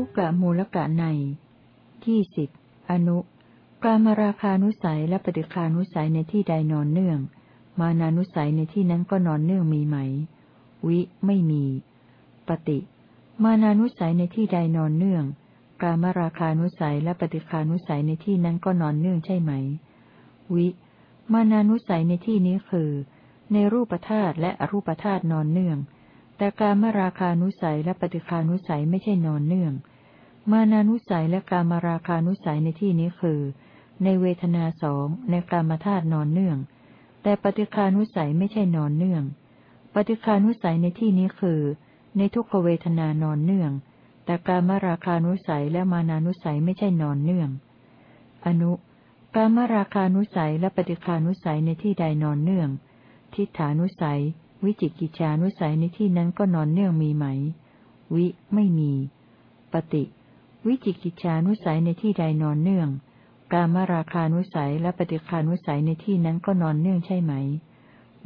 ทุกกะมูลกะในยี่สิบอนุ กามาราคานุสัยและปฏิคานุสัยในที่ใดนอนเนื่อง มานานุสัยในที่นั้นก็นอนเนื่องมีไหม วิไม่มี ปฏิ มานานุสัยในที่ใดนอนเนื่อง กามาราคานุสัยและปฏิคานุสัยในที่นั้นก็นอนเนื่องใช่ไหม วิ มานานุสัยในที่นี้คือ ในรูปธาตุและอรูปธาตุนอนเนื่อง แต่การมาราคานุสัยและปฏิคานุสัยไม่ใช่นอนเนื่อง มานานุสัยและการมาราคานุสัยในที่นี้คือ ในเวทนาสองในกามธาตุนอนเนื่อง แต่ปฏิคานุสัยไม่ใช่นอนเนื่อง ปฏิคานุสัยในที่นี้คือ ในทุกขเวทนานอนเนื่อง แต่การมราคานุสัยและมานานุสัยไม่ใช่นอนเนื่อง อนุการมราคานุสัยและปฏิคานุสัยในที่ใดนอนเนื่อง ทิฏฐานุสัย วิจิกิจฉานุสัยในที่นั้นก็นอนเนื่องมีไหม วิไม่มี ปฏิ วิจิกิจฉานุสัยในที่ใดนอนเนื่อง การมราคานุสัยและปฏิคานุสัยในที่นั้นก็นอนเนื่องใช่ไหม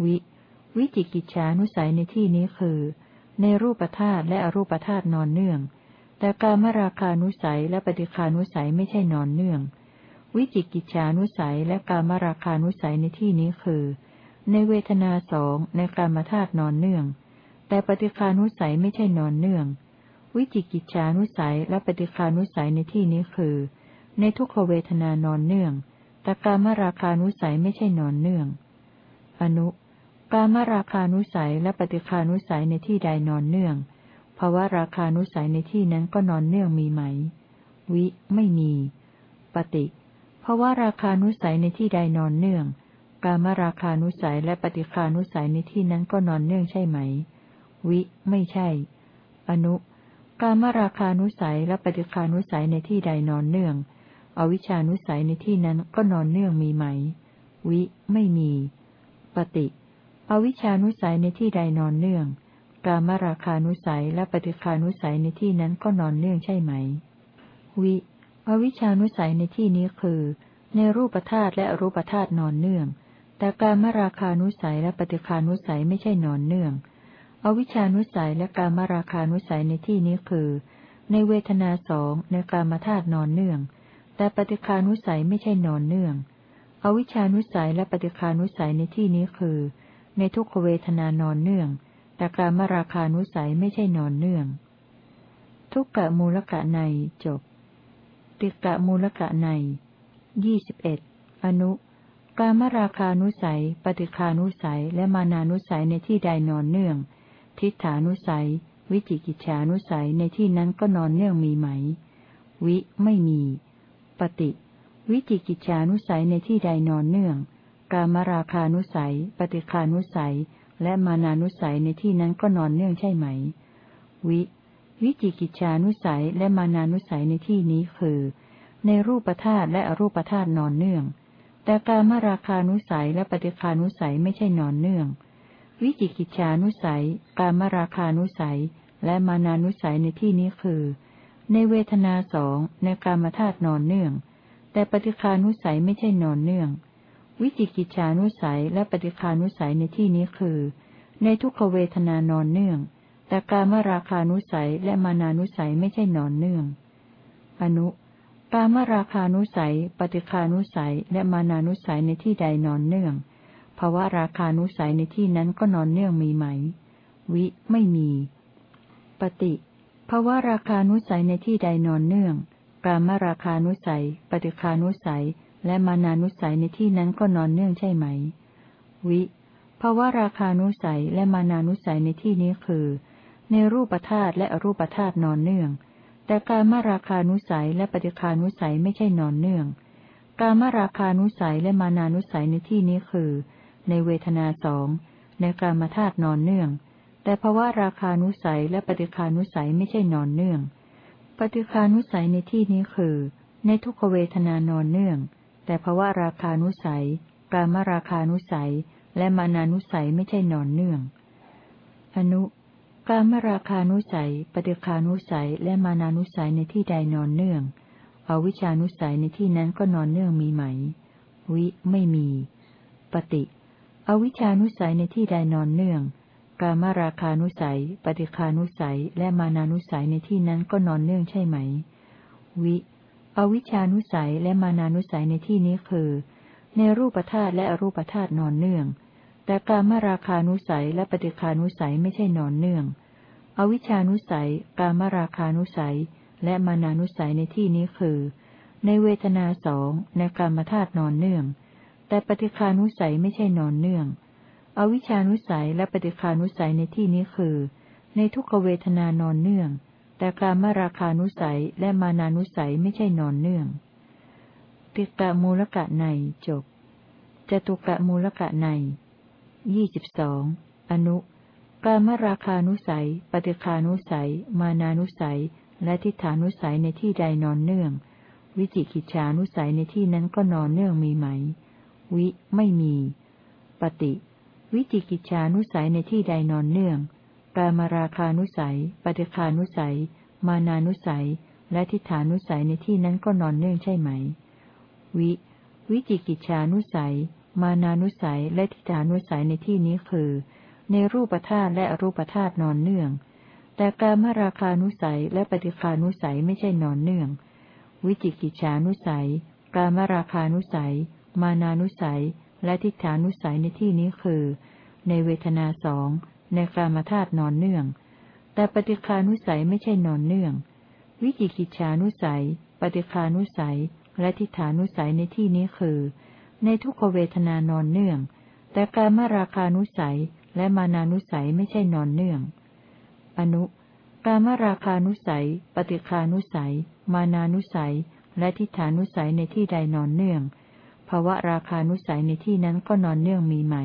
วิ วิจิกิจฉานุสัยในที่นี้คือ ในรูปธาตุและอรูปธาตุนอนเนื่อง แต่การมราคานุสัยและปฏิคานุสัยไม่ใช่นอนเนื่อง วิจิกิจฉานุสัยและการมราคานุสัยในที่นี้คือ ในเวทนาสองในการมธาตุนอนเนื่อง แต่ปฏิคานุสัยไม่ใช่นอนเนื่อง วิจิกิจฉานุสัยและปฏิคานุสัยในที่นี้คือ ในทุกขเวทนานอนเนื่องแต่การมราคานุสัยไม่ใช่นอนเนื่อง อนุการมราคานุสัยและปฏิคานุสัยในที่ใดนอนเนื่องภาวะราคานุสัยในที่นั้นก็นอนเนื่องมีไหม วิ ไม่มี ปฏิภาวะราคานุสัยในที่ใดนอนเนื่อง การมราคานุสัยและปฏิคานุสัยในที่นั้นก็นอนเนื่องใช่ไหม วิ ไม่ใช่ อนุ การมราคานุสัยและปฏิคานุสัยในที่ใดนอนเนื่อง อวิชานุสัยในที่นั้นก็นอนเนื่องมีไหม วิ ไม่มี ปฏิ อวิชานุสัยในที่ใดนอนเนื่อง กามราคานุสัยและปฏิคานุสัยในที่นั้นก็นอนเนื่องใช่ไหม วิ อวิชานุสัยในที่นี้คือ ในรูปธาตุและอรูปธาตุนอนเนื่อง แต่การมราคานุสัยและปฏิคานุสัยไม่ใช่นอนเนื่อง อวิชานุสัยและการมราคานุสัยในที่นี้คือ ในเวทนาสองในการมาธาตุนอนเนื่อง แต่ปฏิคานุสัยไม่ใช่นอนเนื่อง อวิชานุสัยและปฏิคานุสัยในที่นี้คือ ในทุกขเวทนานอนเนื่อง แต่การมราคานุสัยไม่ใช่นอนเนื่อง ทุกกะมูลกะในจบ ติกะมูลกะในยี่สิบเอ็ดอนุ การมราคานุสัย ปฏิคานุสัย และมานานุสัยในที่ใดนอนเนื่อง ทิฏฐานุสัย วิจิกิจฉานุสัยในที่นั้นก็นอนเนื่องมีไหม วิไม่มี ปฏิ วิจิกิจฉานุสัยในที่ใดนอนเนื่อง การมราคานุสัย ปฏิคานุสัย และมานานุสัยในที่นั้นก็นอนเนื่องใช่ไหม วิ วิจิกิจฉานุสัยและมานานุสัยในที่นี้คือ ในรูปธาตุและอรูปธาตุนอนเนื่อง แต่การมราคานุสัยและปฏิคานุสัยไม่ใช่นอนเนื่อง วิจิกิจฉานุสัย การมราคานุสัย และมานานุสัยในที่นี้คือ ในเวทนาสองในการมาธาตุนอนเนื่อง แต่ปฏิคานุสัยไม่ใช่นอนเนื่อง วิจิกิจฉานุสัยและปฏิคานุสัยในที่นี้คือ ในทุกขเวทนานอนเนื่อง แต่การมราคานุสัยและมานานุสัยไม่ใช่นอนเนื่อง อนุ กามราคานุสัย ปฏิคานุสัย และมานานุสัยในที่ใดนอนเนื่องภาวะราคานุสัยในที่นั้นก็นอนเนื่องมีไหม วิ ไม่มี ปฏิภาวะราคานุสัยในที่ใดนอนเนื่อง กามราคานุสัย ปฏิคานุสัย และมานานุสัยในที่นั้นก็นอนเนื่องใช่ไหม วิภาวะราคานุสัยและมานานุสัยในที่นี้คือ ในรูปธาตุและอรูปธาตุนอนเนื่อง แต่การมาราคานุสัยและปฏิคานุสัยไม่ใช่นอนเนื่อง การมาราคานุสัยและมานานุสัยในที่นี้คือ ในเวทนาสองในการมาธาตุนอนเนื่อง แต่ภาวะราคานุสัยและปฏิคานุสัยไม่ใช่นอนเนื่อง ปฏิคานุสัยในที่นี้คือ ในทุกขเวทนานอนเนื่อง แต่ภาวะราคานุสัย การมราคานุสัย และมานานุสัยไม่ใช่นอนเนื่อง อนุ การมราคานุสัย ปฏิคานุสัย และมานานุสัยในที่ใดนอนเนื่อง อวิชานุสัยในที่นั้นก็นอนเนื่องมีไหม วิไม่มี ปฏิ อวิชานุสัยในที่ใดนอนเนื่อง การมราคานุสัย ปฏิคานุสัย และมานานุสัยในที่นั้นก็นอนเนื่องใช่ไหม วิ อวิชานุสัยและมานานุสัยในที่นี้คือ ในรูปธาตุและอรูปธาตุนอนเนื่อง แต่การมราคานุสัยและปฏิคานุสัยไม่ใช่นอนเนื่อง อวิชานุสัย กามราคานุสัย และมานานุสัยในที่นี้คือ ในเวทนาสองในกามธาตุนอนเนื่อง แต่ปฏิคานุสัยไม่ใช่นอนเนื่อง อวิชานุสัยและปฏิคานุสัยในที่นี้คือ ในทุกขเวทนานอนเนื่อง แต่การมราคานุสัยและมานานุสัยไม่ใช่นอนเนื่อง ติกะมูลกะในจบจตุกะมูลกะในยี่สิบสองอนุ การมราคานุสัย ปฏิคานุสัย มานานุสัย และทิฏฐานุสัยในที่ใดนอนเนื่อง วิจิกิจฉานุสัยในที่นั้นก็นอนเนื่องมีไหม วิไม่มี ปฏิ วิจิกิจฉานุสัยในที่ใดนอนเนื่อง กามราคานุสัย ปฏิคานุสัย มานานุสัย และทิฏฐานุสัยในที่นั้นก็นอนเนื่องใช่ไหม วิ วิจิกิจฉานุสัย มานานุสัย และทิฏฐานุสัยในที่นี้คือ ในรูปธาตุและอรูปธาตุนอนเนื่อง แต่การมราคานุสัยและปฏิคานุสัยไม่ใช่นอนเนื่อง วิจิกิจฉานุสัย การมราคานุสัย มานานุสัย และทิฏฐานุสัยในที่นี้คือ ในเวทนาสองในกามธาตุนอนเนื่อง แต่ปฏิคานุสัยไม่ใช่นอนเนื่อง วิจิกิจฉานุสัย ปฏิคานุสัย และทิฏฐานุสัยในที่นี้คือ ในทุกขเวทนานอนเนื่อง แต่การมาราคานุสัย และมานานุสัยไม่ใช่นอนเนื่อง อนุการมาราคานุสัย ปฏิคานุสัย มานานุสัย และทิฏฐานุสัยในที่ใดนอนเนื่องภาวะราคานุสัยในที่นั้นก็นอนเนื่องมีไหม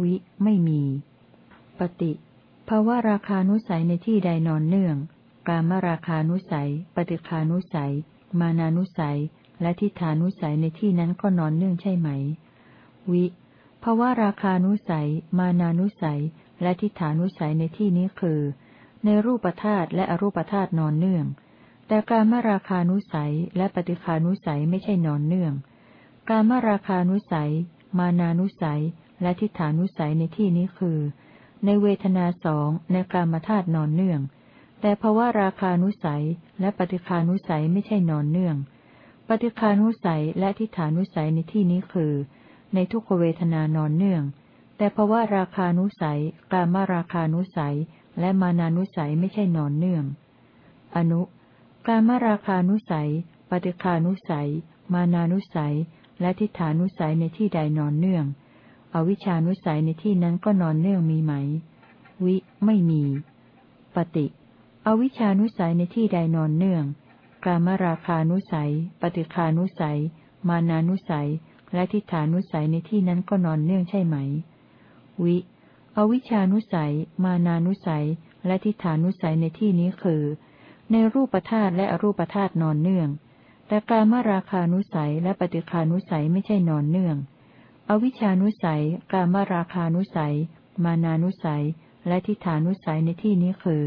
วิ ไม่มี ปฏิภาวะราคานุสัยในที่ใดนอนเนื่อง กามราคานุสัย ปฏิคานุสัย มานานุสัย และทิฏฐานุสัยในที่นั้นก็นอนเนื่องใช่ไหม วิ ภาวะราคานุสัย มานานุสัย และทิฏฐานุสัยในที่นี้คือ ในรูปธาตุและอรูปธาตุนอนเนื่อง แต่การมราคานุสัยและปฏิคานุสัยไม่ใช่นอนเนื่อง การมราคานุสัย มานานุสัย และทิฏฐานุสัยในที่นี้คือ ในเวทนาสองในกามธาตุนอนเนื่อง แต่ภาวะราคานุสัยและปฏิคานุสัยไม่ใช่นอนเนื่อง ปฏิคานุสัยและทิฏฐานุสัยในที่นี้คือ ในทุกขเวทนานอนเนื่อง แต่ภาวะราคานุสัย กามราคานุสัย และมานานุสัยไม่ใช่นอนเนื่อง อนุ กามราคานุสัย ปฏิคานุสัย มานานุสัย และทิฏฐานุสัยในที่ใดนอนเนื่อง อวิชานุสัยในที่นั้นก็นอนเนื่องมีไหม วิ ไม่มี ปฏิ อวิชานุสัยในที่ใดนอนเนื่อง กามราคานุสัย ปฏิคานุสัย มานานุสัย และทิฏฐานุสัยในที่นั้นก็นอนเนื่องใช่ไหม วิ อวิชานุสัย มานานุสัย และทิฏฐานุสัยในที่นี้คือ ในรูปธาตุและอรูปธาตุนอนเนื่อง แต่การมราคานุสัยและปฏิคานุสัยไม่ใช่นอนเนื่อง อวิชานุสัย การมราคานุสัย มานานุสัย และทิฏฐานุสัยในที่นี้คือ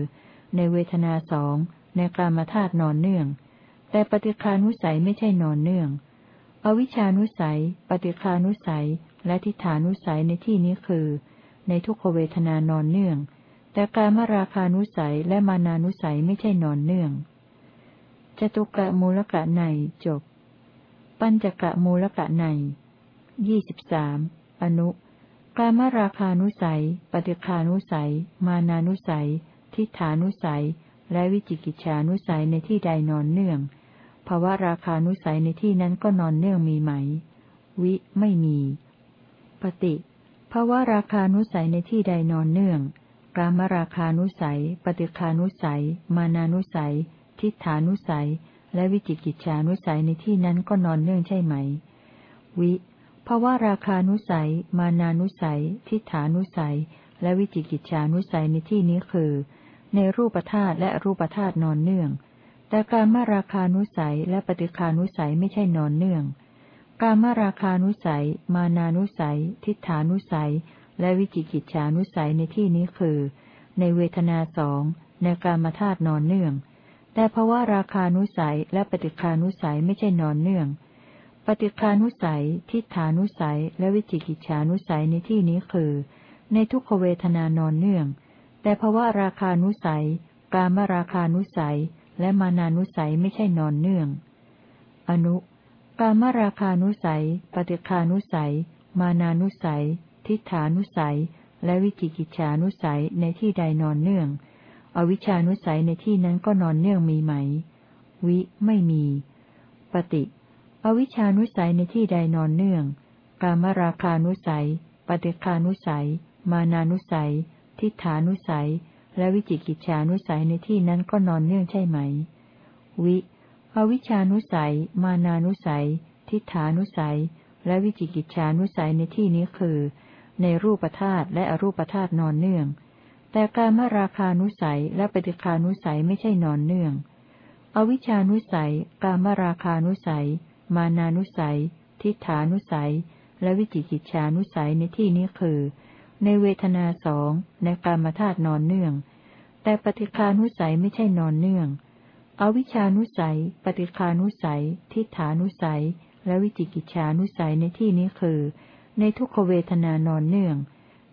ในเวทนาสองในกามธาตุนอนเนื่อง แต่ปฏิคานุสัยไม่ใช่นอนเนื่อง อวิชานุสัย ปฏิคานุสัย และทิฏฐานุสัยในที่นี้คือ ในทุกขเวทนานอนเนื่อง แต่การมราคานุสัยและมานานุสัยไม่ใช่นอนเนื่อง จตุกะมูลกะในจบ ปัญจกะมูลกะในยี่สิบสามอนุกามราคานุสัย ปฏิคานุสัย มานานุสัย ทิฏฐานุสัย และวิจิกิจฉานุสัยในที่ใดนอนเนื่อง ภาวะราคานุสัยในที่นั้นก็นอนเนื่องมีไหม วิไม่มีปฏิภาวะราคานุสัยในที่ใดนอนเนื่อง กามราคานุสัย ปฏิคานุสัย มานานุสัย ทิฏฐานุสัย และวิจิกิจฉานุสัยในที่นั้นก็นอนเนื่องใช่ไหม วิเพราว่าราคานุสัย มานานุสัย ทิฏฐานุสัย และวิจิกิจฉานุสัยในที่นี้คือ ในรูปธาตุและรูปธาตุนอนเนื่อง แต่การมาราคานุสัยและปฏิคานุสัยไม่ใช่นอนเนื่อง การมาราคานุสัย มานานุสัย ทิฏฐานุสัย และวิจิกิจฉานุสัยในที่นี้คือ ในเวทนาสองในการมาธาตุนอนเนื่อง แต่ภาวะราคานุสัยและปฏิคานุสัยไม่ใช่นอนเนื่อง ปฏิคานุสัย ทิฏฐานุสัย และวิจิกิจฉานุสัยในที่นี้คือ ในทุกขเวทนานอนเนื่อง แต่ภาวะราคานุสัย การมราคานุสัย และมานานุสัยไม่ใช่นอนเนื่อง อนุกามราคานุสัย ปฏิคานุสัย มานานุสัย ทิฏฐานุสัย และวิจิกิจฉานุสัยในที่ใดนอนเนื่อง อวิชานุสัยในที่นั้นก็นอนเนื่องมีไหม วิไม่มี ปฏิ อวิชานุสัยในที่ใดนอนเนื่อง กามราคานุสัย ปฏิคานุสัย มานานุสัย ทิฏฐานุสัย และวิจิกิจฉานุสัยในที่นั้นก็นอนเนื่องใช่ไหม วิ อวิชานุสัย มานานุสัย ทิฏฐานุสัย และวิจิกิจฉานุสัยในที่นี้คือ ในรูปธาตุและอรูปธาตุนอนเนื่อง แต่การมราคานุสัยและปฏิคานุสัยไม่ใช่นอนเนื่อง อวิชานุสัย การมราคานุสัย มานานุสัย ทิฏฐานุสัย และวิจิกิจฉานุสัยในที่นี้คือ ในเวทนาสองในกามธาตุนอนเนื่อง แต่ปฏิคานุสัยไม่ใช่นอนเนื่อง อวิชานุสัย ปฏิคานุสัย ทิฏฐานุสัย และวิจิกิจฉานุสัยในที่นี้คือ ในทุกขเวทนานอนเนื่อง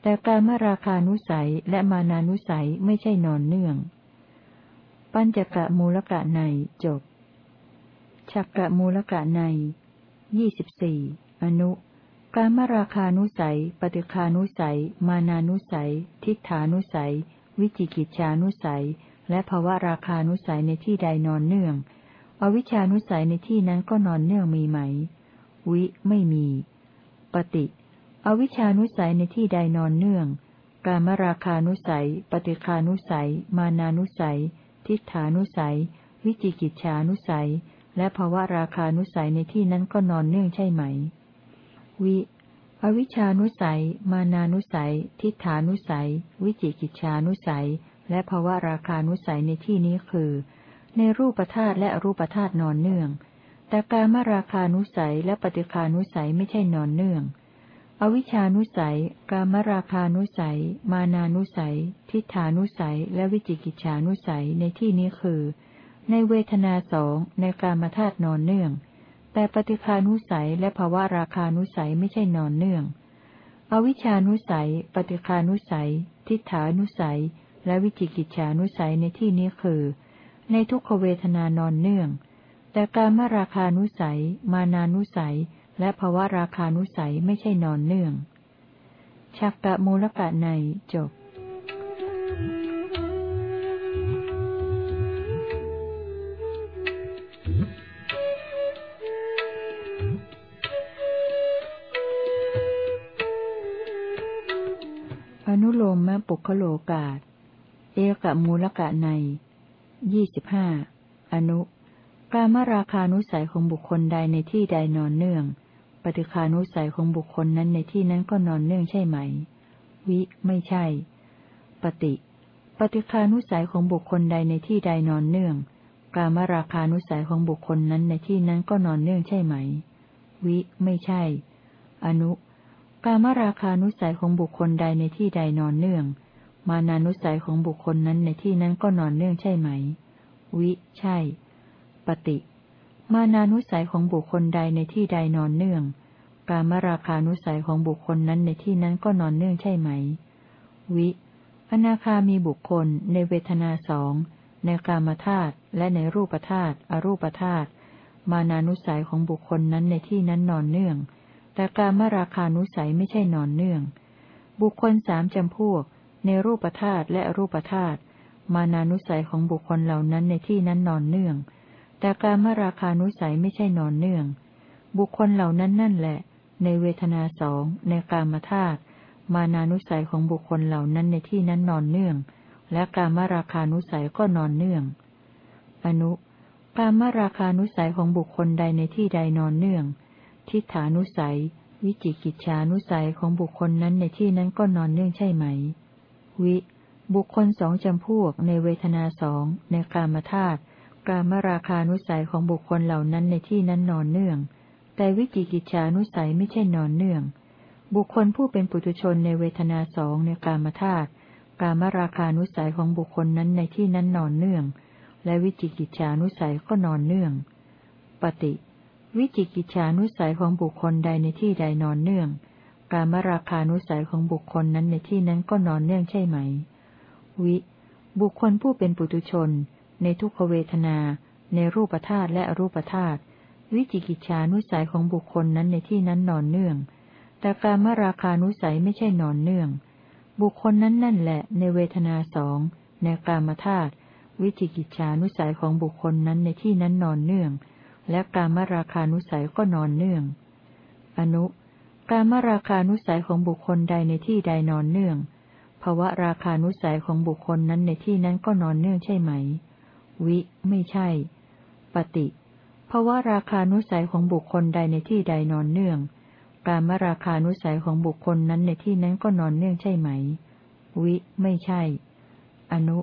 แต่การมราคานุสัยและมานานุสัยไม่ใช่นอนเนื่อง ปัญจกะมูลกะในจบฉักกะมูลกะในยี่สิบสี่อนุ การมราคานุสัย ปฏิคานุสัย มานานุสัย ทิฏฐานุสัย วิจิกิจฉานุสัย และภวะราคานุสัยในที่ใดนอนเนื่อง อวิชานุสัยในที่นั้นก็นอนเนื่องมีไหม วิไม่มี ปฏิ อวิชานุสัยในที่ใดนอนเนื่อง การมราคานุสัย ปฏิคานุสัย มานานุสัย ทิฏฐานุสัย วิจิกิจฉานุสัย และภวะราคานุสัยในที่นั้นก็นอนเนื่องใช่ไหม วิ อวิชานุสัย มานานุสัย ทิฏฐานุสัย วิจิกิจฉานุสัย และภวะราคานุสัยในที่นี้คือ ในรูปธาตุและอรูปธาตุนอนเนื่อง แต่การมราคานุสัยและปฏิคานุสัยไม่ใช่นอนเนื่อง อวิชานุสัย การมราคานุสัย มานานุสัย ทิฏฐานุสัย และวิจิกิจฉานุสัยในที่นี้คือ ในเวทนาสองในการมธาตุนอนเนื่อง แต่ปฏิคานุสัยและภาวะราคานุสัยไม่ใช่นอนเนื่อง อวิชานุสัย ปฏิคานุสัย ทิฏฐานุสัย และวิจิกิจฉานุสัยในที่นี้คือ ในทุกขเวทนานอนเนื่อง แต่การมราคานุสัย มานานุสัย และภาวะราคานุสัยไม่ใช่นอนเนื่อง ชักกะมูลกะในจบ ปุคโลกาตเอกะมูลกะในยี่สิบห้าอนุ การมราคานุสัยของบุคคลใดในที่ใดนอนเนื่อง ปฏิคานุสัยของบุคคลนั้นในที่นั้นก็นอนเนื่องใช่ไหม วิ ไม่ใช่ ปฏิ ปฏิคานุสัยของบุคคลใดในที่ใดนอนเนื่อง การมราคานุสัยของบุคคลนั้นในที่นั้นก็นอนเนื่องใช่ไหม วิ ไม่ใช่ อนุ การมราคานุสัยของบุคคลใดในที่ใดนอนเนื่อง มานานุสัยของบุคคลนั้นในที่นั้นก็นอนเนื่องใช่ไหม วิ ใช่ ปฏิ มานานุสัยของบุคคลใดในที่ใดนอนเนื่อง การมราคานุสัยของบุคคลนั้นในที่นั้นก็นอนเนื่องใช่ไหม วิ อนาคามีบุคคลในเวทนาสองในกามธาตุและในรูปธาตุอรูปธาตุมานานุสัยของบุคคลนั้นในที่นั้นนอนเนื่อง แต่การมราคานุสัยไม่ใช่นอนเนื่อง บุคคลสามจำพวก ในรูปธาตุและรูปธาตุมานานุสัยของบุคคลเหล่านั้นในที่นั้นนอนเนื่อง แต่การมราคานุสัยไม่ใช่นอนเนื่อง บุคคลเหล่านั้นนั่นแหละ ในเวทนาสองในกามธาตุมานานุสัยของบุคคลเหล่านั้นในที่นั้นนอนเนื่อง และการมราคานุสัยก็นอนเนื่อง อนุการมราคานุสัยของบุคคลใดในที่ใดนอนเนื่อง ทิฏฐานุสัย วิจิกิจฉานุสัยของบุคคลนั้นในที่นั้นก็นอนเนื่องใช่ไหม วิ บุคคลสองจำพวกในเวทนาสองในกามธาตุกามราคานุสัยของบุคคลเหล่านั้นในที่นั้นนอนเนื่อง แต่วิจิกิจฉานุสัยไม่ใช่นอนเนื่อง บุคคลผู้เป็นปุถุชนในเวทนาสองในกามธาตุกามราคานุสัยของบุคคลนั้นในที่นั้นนอนเนื่อง และวิจิกิจฉานุสัยก็นอนเนื่อง ปฏิ วิจิกิจฉานุสัยของบุคคลใดในที่ใดนอนเนื่อง การมราคานุสัยของบุคคลนั้นในที่นั้นก็นอนเนื่องใช่ไหม วิ บุคคลผู้เป็นปุตุชน ในทุกขเวทนา ในรูปธาตุและอรูปธาตุ วิจิกิจฉานุสัยของบุคคลนั้นในที่นั้นนอนเนื่อง แต่การมราคานุสัยไม่ใช่นอนเนื่อง บุคคลนั้นนั่นแหละ ในเวทนาสอง ในกามธาตุ วิจิกิจฉานุสัยของบุคคลนั้นในที่นั้นนอนเนื่อง และการมราคานุสัยก็นอนเนื่อง อนุ การมราคานุสัยของบุคคลใดในที่ใดนอนเนื่องภาวะราคานุสัยของบุคคลนั้นในที่นั้นก็นอนเนื่องใช่ไหม วิ ไม่ใช่ ปฏิภาวะราคานุสัยของบุคคลใดในที่ใดนอนเนื่อง การมราคานุสัยของบุคคลนั้นในที่นั้นก็นอนเนื่องใช่ไหม วิ ไม่ใช่ อนุ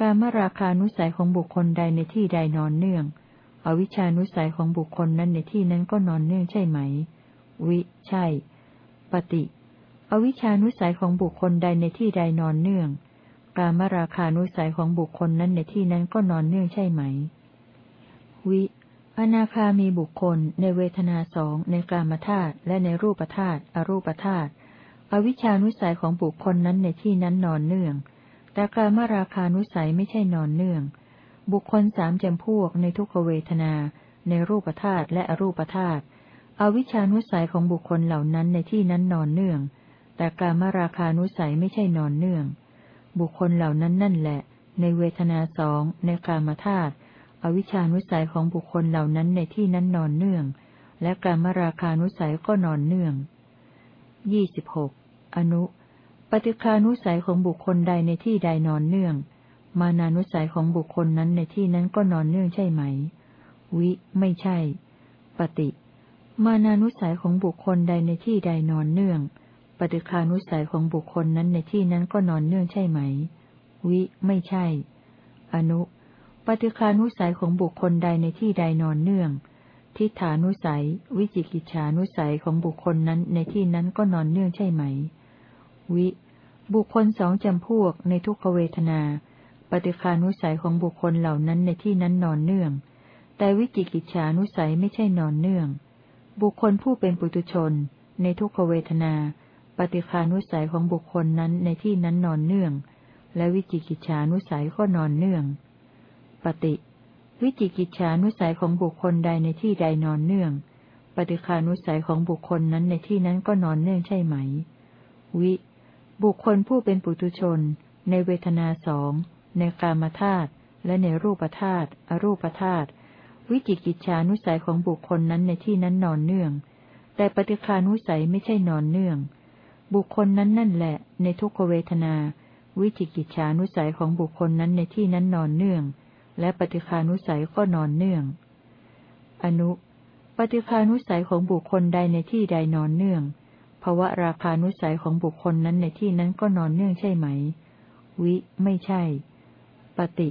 การมราคานุสัยของบุคคลใดในที่ใดนอนเนื่อง อวิชานุสัยของบุคคลนั้นในที่นั้นก็นอนเนื่องใช่ไหม วิ ใช่ ปฏิ อวิชานุสัยของบุคคลใดในที่ใดนอนเนื่อง กามราคานุสัยของบุคคลนั้นในที่นั้นก็นอนเนื่องใช่ไหม วิ อนาคามีบุคคล ในเวทนาสองในกามธาตุและในรูปธาตุอรูปธาตุ อวิชานุสัยของบุคคลนั้นในที่นั้นนอนเนื่อง แต่กามราคานุสัยไม่ใช่นอนเนื่อง บุคคลสามจำพวกในทุกขเวทนา ในรูปธาตุและอรูปธาตุอวิชานุสัยของบุคคลเหล่านั้นในที่นั้นนอนเนื่อง แต่การมราคานุสัยไม่ใช่นอนเนื่อง บุคคลเหล่านั้นนั่นแหละ ในเวทนาสองในกามธาตุอวิชานุสัยของบุคคลเหล่านั้นในที่นั้นนอนเนื่อง และการมราคานุสัยก็นอนเนื่องยี่สิบหกอนุ ปฏิคานุสัยของบุคคลใดในที่ใดนอนเนื่อง มานานุสัยของบุคคลนั้นในที่นั้นก็นอนเนื่องใช่ไหม วิ ไม่ใช่ ปฏิ มานานุสัยของบุคคลใดในที่ใดนอนเนื่อง ปฏิคานุสัยของบุคคลนั้นในที่นั้นก็นอนเนื่องใช่ไหม วิ ไม่ใช่ อนุ ปฏิคานุสัยของบุคคลใดในที่ใดนอนเนื่อง ทิฏฐานุสัย วิจิกิจฉานุสัยของบุคคลนั้นในที่นั้นก็นอนเนื่องใช่ไหม วิ บุคคลสองจำพวกในทุกขเวทนา ปฏิคานุสัยของบุคคลเหล่านั้นในที่นั้นนอนเนื่อง แต่วิจิกิจฉานุสัยไม่ใช่นอนเนื่อง บุคคลผู้เป็นปุตุชน ในทุกขเวทนา ปฏิคานุสัยของบุคคลนั้นในที่นั้นนอนเนื่อง และวิจิกิจฉานุสัยก็นอนเนื่อง ปฏิ วิจิกิจฉานุสัยของบุคคลใดในที่ใดนอนเนื่อง ปฏิคานุสัยของบุคคลนั้นในที่นั้นก็นอนเนื่องใช่ไหม วิ บุคคลผู้เป็นปุตุชน ในเวทนาสอง ในกามธาตุและในรูปธาตุอรูปธาตุวิจิกิจฉานุสัยของบุคคลนั้นในที่นั้นนอนเนื่อง แต่ปฏิคานุสัยไม่ใช่นอนเนื่อง บุคคลนั้นนั่นแหละ ในทุกขเวทนา วิจิกิจฉานุสัยของบุคคลนั้นในที่นั้นนอนเนื่อง และปฏิคานุสัยก็นอนเนื่อง อนุ ปฏิคานุสัยของบุคคลใดในที่ใดนอนเนื่องภาวะราคานุสัยของบุคคลนั้นในที่นั้นก็นอนเนื่องใช่ไหม วิ ไม่ใช่ ปฏิ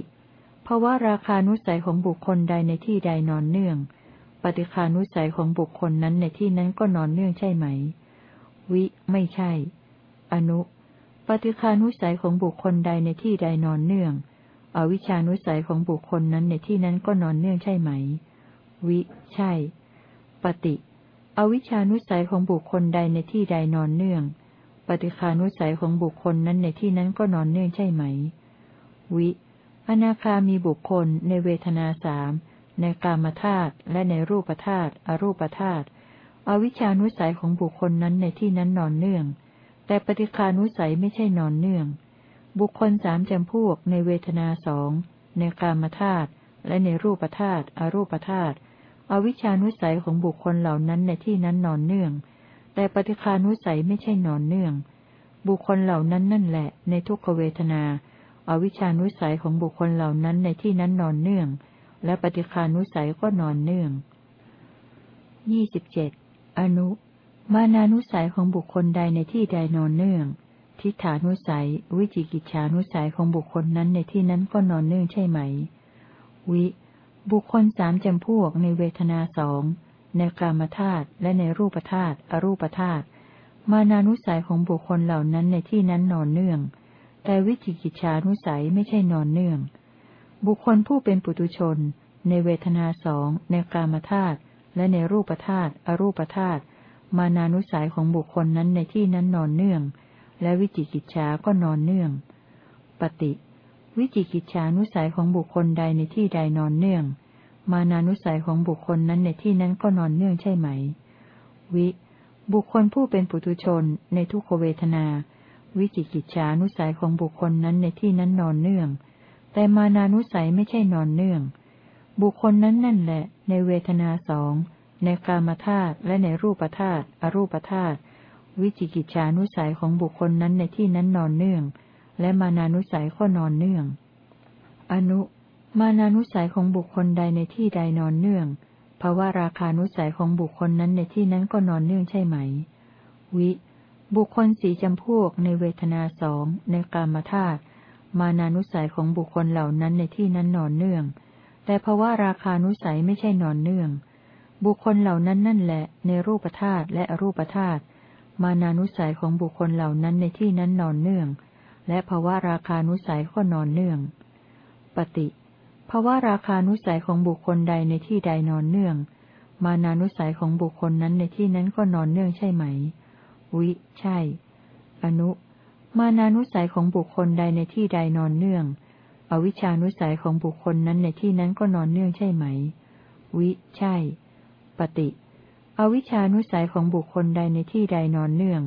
ภาวะราคานุสัยของบุคคลใดในที่ใดนอนเนื่อง ปฏิคานุสัยของบุคคลนั้นในที่นั้นก็นอนเนื่องใช่ไหม วิ ไม่ใช่ อนุ ปฏิคานุสัยของบุคคลใดในที่ใดนอนเนื่อง อวิชานุสัยของบุคคลนั้นในที่นั้นก็นอนเนื่องใช่ไหม วิ ใช่ ปฏิ อวิชานุสัยของบุคคลใดในที่ใดนอนเนื่อง ปฏิคานุสัยของบุคคลนั้นในที่นั้นก็นอนเนื่องใช่ไหม วิ อนาคามีบุคคลในเวทนาสามในกามธาตุและในรูปธาตุอรูปธาตุอวิชานุสัยของบุคคลนั้นในที่นั้นนอนเนื่อง แต่ปฏิคานุสัยไม่ใช่นอนเนื่อง บุคคลสามจำพวกในเวทนาสองในกามธาตุและในรูปธาตุอรูปธาตุอวิชานุสัยของบุคคลเหล่านั้นในที่นั้นนอนเนื่อง แต่ปฏิคานุสัยไม่ใช่นอนเนื่อง บุคคลเหล่านั้นนั่นแหละ ในทุกขเวทนา อวิชานุสัยของบุคคลเหล่านั้นในที่นั้นนอนเนื่อง และปฏิคานุสัยก็นอนเนื่องยี่สิบเจ็ดอนุ มานานุสัยของบุคคลใดในที่ใดนอนเนื่อง ทิฏฐานุสัย วิจิกิจฉานุสัยของบุคคลนั้นในที่นั้นก็นอนเนื่องใช่ไหม วิ บุคคลสามจำพวกในเวทนาสองในกามธาตุและในรูปธาตุอรูปธาตุมานานุสัยของบุคคลเหล่านั้นในที่นั้นนอนเนื่อง แต่วิจิกิจฉานุสัยไม่ใช่นอนเนื่อง บุคคลผู้เป็นปุตุชน ในเวทนาสองในกามธาตุและในรูปธาตุอรูปธาตุมานานุสัยของบุคคลนั้นในที่นั้นนอนเนื่อง และวิจิกิจฉาก็นอนเนื่อง ปฏิ วิจิกิจฉานุสัยของบุคคลใดในที่ใดนอนเนื่อง มานานุสัยของบุคคลนั้นในที่นั้นก็นอนเนื่องใช่ไหม วิ บุคคลผู้เป็นปุถุชนในทุกขเวทนา วิจิกิจฉานุสัยของบุคคลนั้นในที่นั้นนอนเนื่อง แต่มานานุสัยไม่ใช่นอนเนื่อง บุคคลนั้นนั่นแหละ ในเวทนาสองในกามธาตุและในรูปธาตุอรูปธาตุวิจิกิจฉานุสัยของบุคคลนั้นในที่นั้นนอนเนื่อง และมานานุสัยก็นอนเนื่อง อนุ มานานุสัยของบุคคลใดในที่ใดนอนเนื่องภาวะราคานุสัยของบุคคลนั้นในที่นั้นก็นอนเนื่องใช่ไหม วิ บุคคลสี่จำพวกในเวทนาสองในกามธาตุมานานุสัยของบุคคลเหล่านั้นในที่นั้นนอนเนื่อง แต่ภาวะราคานุสัยไม่ใช่นอนเนื่อง บุคคลเหล่านั้นนั่นแหละ ในรูปธาตุและอรูปธาตุมานานุสัยของบุคคลเหล่านั้นในที่นั้นนอนเนื่อง และภาวะราคานุสัยก็นอนเนื่อง ปฏิภาวะราคานุสัยของบุคคลใดในที่ใดนอนเนื่อง มานานุสัยของบุคคลนั้นในที่นั้นก็นอนเนื่องใช่ไหม วิ ใช่ อนุ มานานุสัยของบุคคลใดในที่ใดนอนเนื่อง อวิชานุสัยของบุคคลนั้นในที่นั้นก็นอนเนื่องใช่ไหม วิ ใช่ ปฏิ อวิชานุสัยของบุคคลใดในที่ใดนอนเนื่อง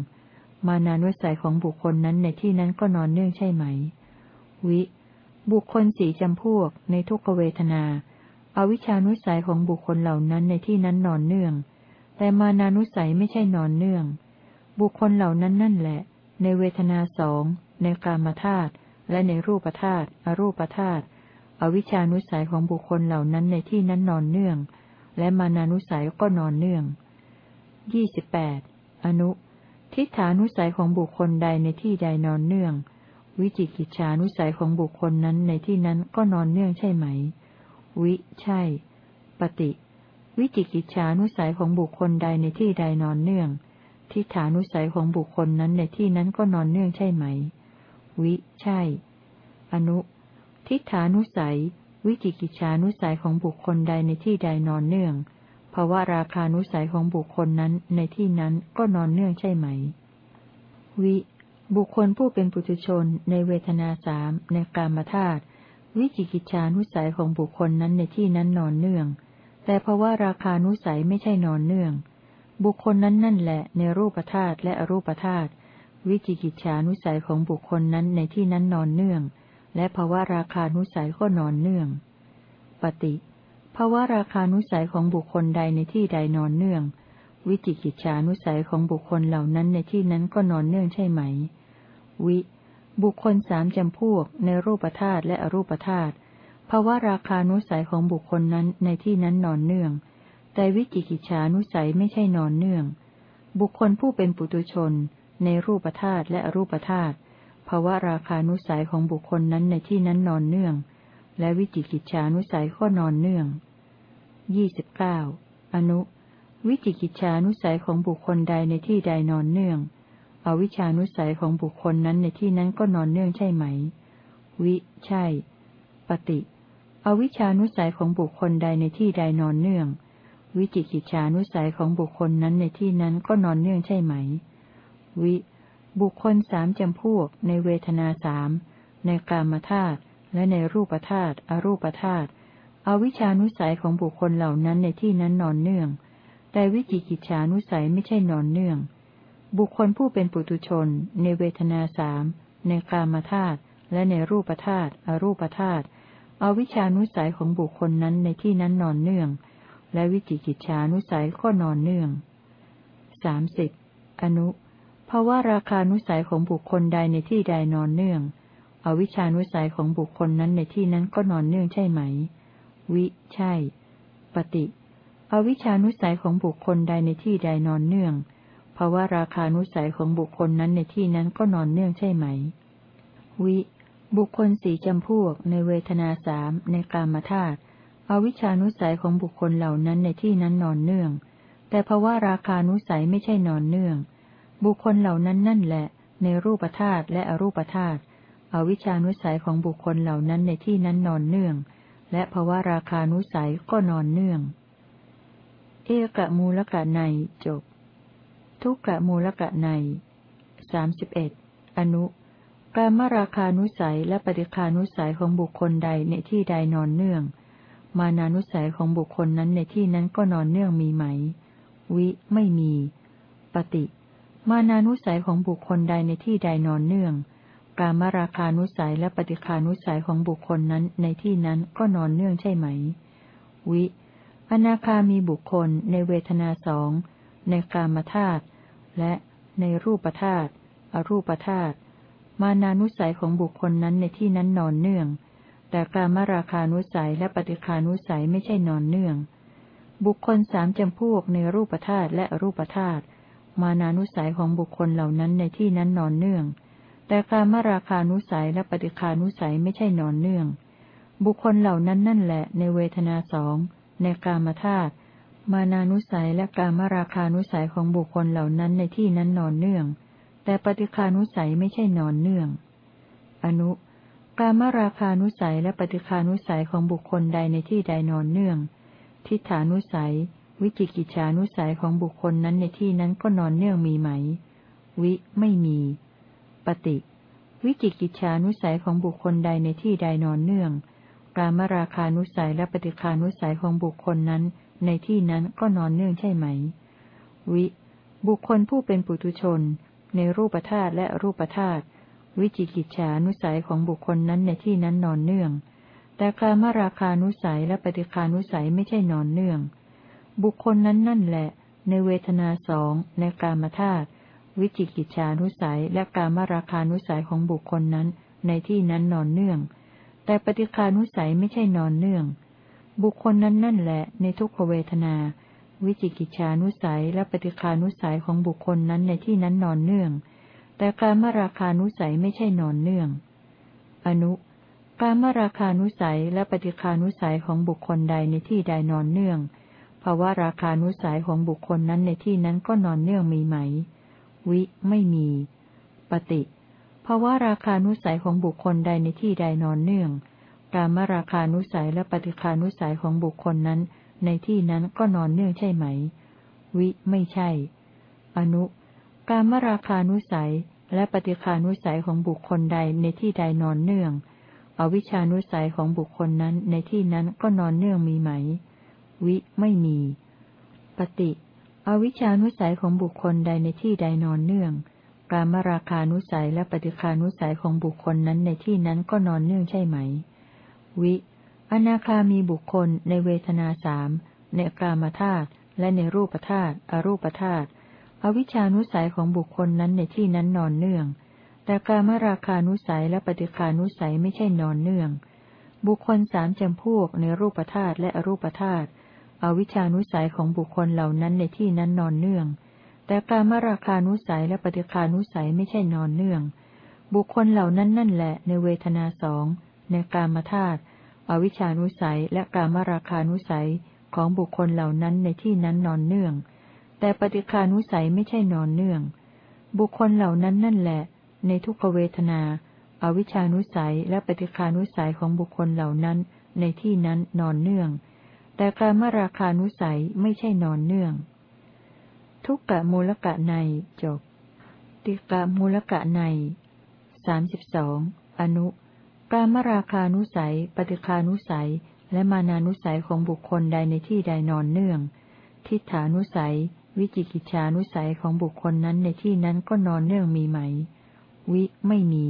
มานานุสัยของบุคคลนั้นในที่นั้นก็นอนเนื่องใช่ไหม วิ บุคคลสี่จำพวก ในทุกเวทนา อวิชานุสัยของบุคคลเหล่านั้นในที่นั้นนอนเนื่อง แต่มานานุสัยไม่ใช่นอนเนื่อง บุคคลเหล่านั้นนั่นแหละ ในเวทนาสองในกามธาตุและในรูปธาตุอรูปธาตุอวิชานุสัยของบุคคลเหล่านั้นในที่นั้นนอนเนื่อง และมานานุสัยก็นอนเนื่องยี่สิบแปดอนุ ทิฏฐานุสัยของบุคคลใดในที่ใดนอนเนื่อง วิจิกิจฉานุสัยของบุคคลนั้นในที่นั้นก็นอนเนื่องใช่ไหม วิ ใช่ ปฏิ วิจิกิจฉานุสัยของบุคคลใดในที่ใดนอนเนื่อง ทิฏฐานุสัยของบุคคลนั้นในที่นั้นก็นอนเนื่องใช่ไหม วิ ใช่ อนุ ทิฏฐานุสัย วิจิกิจานุสัยของบุคคลใดในที่ใดนอนเนื่องภาวะราคานุสัยของบุคคลนั้นในที่นั้นก็นอนเนื่องใช่ไหม วิ บุคคลผู้เป็นปุถุชนในเวทนาสามในกามธาตุวิจิกิจานุสัยของบุคคลนั้นในที่นั้นนอนเนื่อง แต่ภาวะราคานุสัยไม่ใช่นอนเนื่อง บุคคลนั้นนั่นแหละในรูปธาตุและอรูปธาตุวิจิกิจฉานุสัยของบุคคลนั้นในที่นั้นนอนเนื่อง และภาวะราคานุสัยก็นอนเนื่อง ปฏิภาวะราคานุสัยของบุคคลใดในที่ใดนอนเนื่อง วิจิกิจฉานุสัยของบุคคลเหล่านั้นในที่นั้นก็นอนเนื่องใช่ไหม วิ บุคคลสามจำพวกในรูปธาตุและอรูปธาตุภาวะราคานุสัยของบุคคลนั้นในที่นั้นนอนเนื่อง แต่วิจิกิจฉานุสัยไม่ใช่นอนเนื่อง บุคคลผู้เป็นปุตุชน ในรูปธาตุและอรูปธาตุภาวะราคานุสัยของบุคคลนั้นในที่นั้นนอนเนื่อง และวิจิกิจฉานุสัยก็นอนเนื่องยี่สิบเก้าอนุ วิจิกิจฉานุสัยของบุคคลใดในที่ใดนอนเนื่อง อวิชานุสัยของบุคคลนั้นในที่นั้นก็นอนเนื่องใช่ไหม วิ ใช่ ปฏิ อวิชานุสัยของบุคคลใดในที่ใดนอนเนื่อง วิจิกิจฉานุสัยของบุคคลนั้นในที่นั้นก็นอนเนื่องใช่ไหม วิ บุคคลสามจำพวก ในเวทนาสามในกามธาตุและในรูปธาตุอรูปธาตุอวิชานุสัยของบุคคลเหล่านั้นในที่นั้นนอนเนื่อง แต่วิจิกิจฉานุสัยไม่ใช่นอนเนื่อง บุคคลผู้เป็นปุตุชน ในเวทนาสามในกามธาตุและในรูปธาตุอรูปธาตุอวิชานุสัยของบุคคลนั้นในที่นั้นนอนเนื่อง และวิจิกิจฉานุสัยก็นอนเนื่องสามสิบอนุภาวะราคานุสัยของบุคคลใดในที่ใดนอนเนื่อง อวิชานุสัยของบุคคลนั้นในที่นั้นก็นอนเนื่องใช่ไหม วิ ใช่ ปฏิ อวิชานุสัยของบุคคลใดในที่ใดนอนเนื่อง ภาวะราคานุสัยของบุคคลนั้นในที่นั้นก็นอนเนื่องใช่ไหม วิ บุคคลสี่จำพวกในเวทนาสามในกามธาตุ อวิชานุสัยของบุคคลเหล่านั้นในที่นั้นนอนเนื่อง แต่ภาวะราคานุสัยไม่ใช่นอนเนื่อง บุคคลเหล่านั้นนั่นแหละ ในรูปธาตุและอรูปธาตุอวิชานุสัยของบุคคลเหล่านั้นในที่นั้นนอนเนื่อง และภาวะราคานุสัยก็นอนเนื่อง เอกะมูลกะในจบ ทุกกะมูลกะในสามสิบเอ็ดอนุการมราคานุสัยและปฏิคานุสัยของบุคคลใดในที่ใดนอนเนื่อง มานานุสัยของบุคคลนั้นในที่นั้นก็นอนเนื่องมีไหม วิ ไม่มี ปฏิ มานานุสัยของบุคคลใดในที่ใดนอนเนื่อง การมราคานุสัยและปฏิคานุสัยของบุคคลนั้นในที่นั้นก็นอนเนื่องใช่ไหม วิ อนาคามีบุคคลในเวทนาสอง ในกามธาตุและในรูปธาตุอรูปธาตุมานานุสัยของบุคคลนั้นในที่นั้นนอนเนื่อง แต่การมราคานุสัยและปฏิคานุสัยไม่ใช่นอนเนื่อง บุคคลสามจำพวกในรูปธาตุและรูปธาตุมานานุสัยของบุคคลเหล่านั้นในที่นั้นนอนเนื่อง แต่การมราคานุสัยและปฏิคานุสัยไม่ใช่นอนเนื่อง บุคคลเหล่านั้นนั่นแหละในเวทนาสองในกามธาตุมานานุสัยและการมราคานุสัยของบุคคลเหล่านั้นในที่นั้นนอนเนื่อง แต่ปฏิคานุสัยไม่ใช่นอนเนื่อง อนุ การมราคานุสัยและปฏิคานุสัยของบุคคลใดในที่ใดนอนเนื่อง ทิฏฐานุสัย วิจิกิจฉานุสัยของบุคคลนั้นในที่นั้นก็นอนเนื่องมีไหม วิ ไม่มี ปฏิ วิจิกิจฉานุสัยของบุคคลใดในที่ใดนอนเนื่อง การมราคานุสัยและปฏิคานุสัยของบุคคลนั้น ในที่นั้นก็นอนเนื่องใช่ไหม วิ บุคคลผู้เป็นปุถุชน ในรูปธาตุและรูปธาตุ วิจิกิจฉานุสัยของบุคคลนั้นในที่นั้นนอนเนื่อง แต่คามราคานุสัยและปฏิคานุสัยไม่ใช่นอนเนื่อง บุคคลนั้นนั่นแหละ ในเวทนาสองในกามธาตุวิจิกิจฉานุสัยและกามราคานุสัยของบุคคลนั้นในที่นั้นนอนเนื่อง แต่ปฏิคานุสัยไม่ใช่นอนเนื่อง บุคคลนั้นนั่นแหละ ในทุกขเวทนา วิจิกิจฉานุสัยและปฏิคานุสัยของบุคคลนั้นในที่นั้นนอนเนื่อง แต่การมราคานุสัยไม่ใช่นอนเนื่อง อนุ การมราคานุสัยและปฏิคานุสัยของบุคคลใดในที่ใดนอนเนื่องภาวะราคานุสัยของบุคคลนั้นในที่นั้นก็นอนเนื่องมีไหม วิ ไม่มี ปฏิภาวะราคานุสัยของบุคคลใดในที่ใดนอนเนื่อง การมราคานุสัยและปฏิคานุสัยของบุคคลนั้น ในที่นั้นก็นอนเนื่องใช่ไหม วิ ไม่ใช่ อนุ การมราคานุสัยและปฏิคานุสัยของบุคคลใดในที่ใดนอนเนื่อง อวิชานุสัยของบุคคลนั้นในที่นั้นก็นอนเนื่องมีไหม วิไม่มี ปฏิ อวิชานุสัยของบุคคลใดในที่ใดนอนเนื่อง การมราคานุสัยและปฏิคานุสัยของบุคคลนั้นในที่นั้นก็นอนเนื่องใช่ไหม วิ อนาคามีบุคคลในเวทนาสามในกามธาตุและในรูปธาตุอรูปธาตุ อวิชานุสัยของบุคคลนั้นในที่นั้นนอนเนื่อง แต่การมราคานุสัยและปฏิคานุสัยไม่ใช่นอนเนื่อง บุคคลสามจำพวกในรูปธาตุและอรูปธาตุ อวิชานุสัยของบุคคลเหล่านั้นในที่นั้นนอนเนื่อง แต่การมราคานุสัยและปฏิคานุสัยไม่ใช่นอนเนื่อง บุคคลเหล่านั้นนั่นแหละในเวทนาสองในกามธาตุ อวิชานุสัยและการมราคานุสัยของบุคคลเหล่านั้นในที่นั้นนอนเนื่อง แต่ปฏิคานุสัยไม่ใช่นอนเนื่อง บุคคลเหล่านั้นนั่นแหละ ในทุกขเวทนาอวิชานุสัยและปฏิคานุสัยของบุคคลเหล่านั้น ในที่นั้นนอนเนื่อง แต่การมราคานุสัยไม่ใช่นอนเนื่อง ทุกกะมูลกะในจบ ติกะมูลกะในสามสิบสองอนุการมราคานุสัย ปฏิคานุสัย และมานานุสัยของบุคคลใดในที่ใดนอนเนื่อง ทิฏฐานุสัย วิจิกิจฉานุสัยของบุคคลนั้นในที่นั้นก็นอนเนื่องมีไหม วิ ไม่มี